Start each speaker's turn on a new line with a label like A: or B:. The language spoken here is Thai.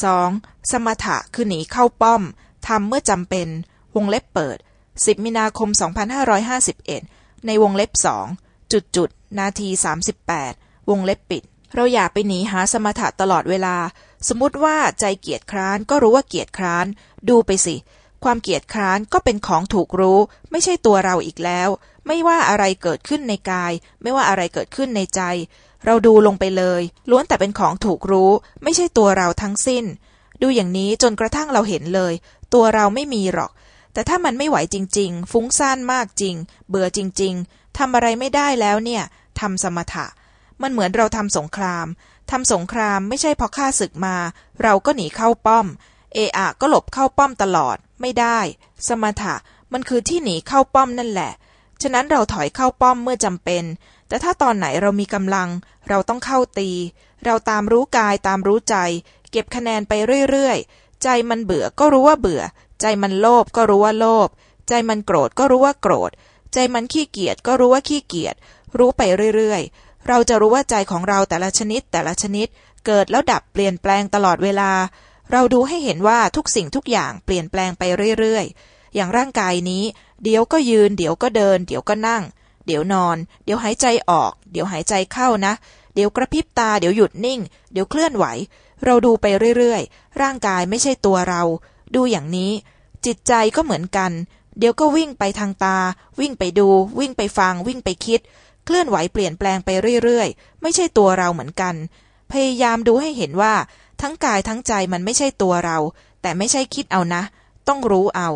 A: 2. สมถะคือหนีเข้าป้อมทำเมื่อจำเป็น วงเล็บเปิด 10 มีนาคม 2551 ในวงเล็บสองจุดจุดนาที 38 วงเล็บปิด เราอย่าไปหนีหาสมถะตลอดเวลา สมมติว่าใจเกียจคร้านก็รู้ว่าเกียจคร้าน ดูไปสิ ความเกียจคร้านก็เป็นของถูกรู้ ไม่ใช่ตัวเราอีกแล้ว ไม่ว่าอะไรเกิดขึ้นในกาย ไม่ว่าอะไรเกิดขึ้นในใจ เราดูลงไปเลย ล้วนแต่เป็นของถูกรู้ ไม่ใช่ตัวเราทั้งสิ้น ดูอย่างนี้จนกระทั่งเราเห็นเลย ตัวเราไม่มีหรอก แต่ถ้ามันไม่ไหวจริง ๆ ฟุ้งซ่านมากจริง เบื่อจริง ๆทำอะไรไม่ได้แล้วเนี่ยทำสมถะ มันเหมือนเราทำสงครามทำสงครามไม่ใช่พอข้าศึกมา เราก็หนีเข้าป้อม เออะก็หลบเข้าป้อมตลอด ไม่ได้ สมถะมันคือที่หนีเข้าป้อมนั่นแหละ ฉะนั้นเราถอยเข้าป้อมเมื่อจำเป็น แต่ถ้าตอนไหนเรามีกำลัง เราต้องเข้าตี เราตามรู้กายตามรู้ใจ เก็บคะแนนไปเรื่อยๆ ใจมันเบื่อก็รู้ว่าเบื่อ ใจมันโลภก็รู้ว่าโลภ ใจมันโกรธก็รู้ว่าโกรธ ใจมันขี้เกียจก็รู้ว่าขี้เกียจ รู้ไปเรื่อยๆ เราจะรู้ว่าใจของเราแต่ละชนิดแต่ละชนิด เกิดแล้วดับเปลี่ยนแปลงตลอดเวลา เราดูให้เห็นว่าทุกสิ่งทุกอย่างเปลี่ยนแปลงไปเรื่อยๆ อย่างร่างกายนี้ เดี๋ยวก็ยืน เดี๋ยวก็เดิน เดี๋ยวก็นั่ง เดี๋ยวนอน เดี๋ยวหายใจออก เดี๋ยวหายใจเข้านะ เดี๋ยวกระพริบตา เดี๋ยวหยุดนิ่ง เดี๋ยวเคลื่อนไหว เราดูไปเรื่อยๆ ร่างกายไม่ใช่ตัวเรา ดูอย่างนี้ จิตใจก็เหมือนกัน เดี๋ยวก็วิ่งไปทางตา วิ่งไปดู วิ่งไปฟัง วิ่งไปคิด เคลื่อนไหวเปลี่ยนแปลงไปเรื่อยๆ ไม่ใช่ตัวเราเหมือนกัน พยายามดูให้เห็นว่า ทั้งกายทั้งใจมันไม่ใช่ตัวเรา แต่ไม่ใช่คิดเอานะ ต้องรู้เอา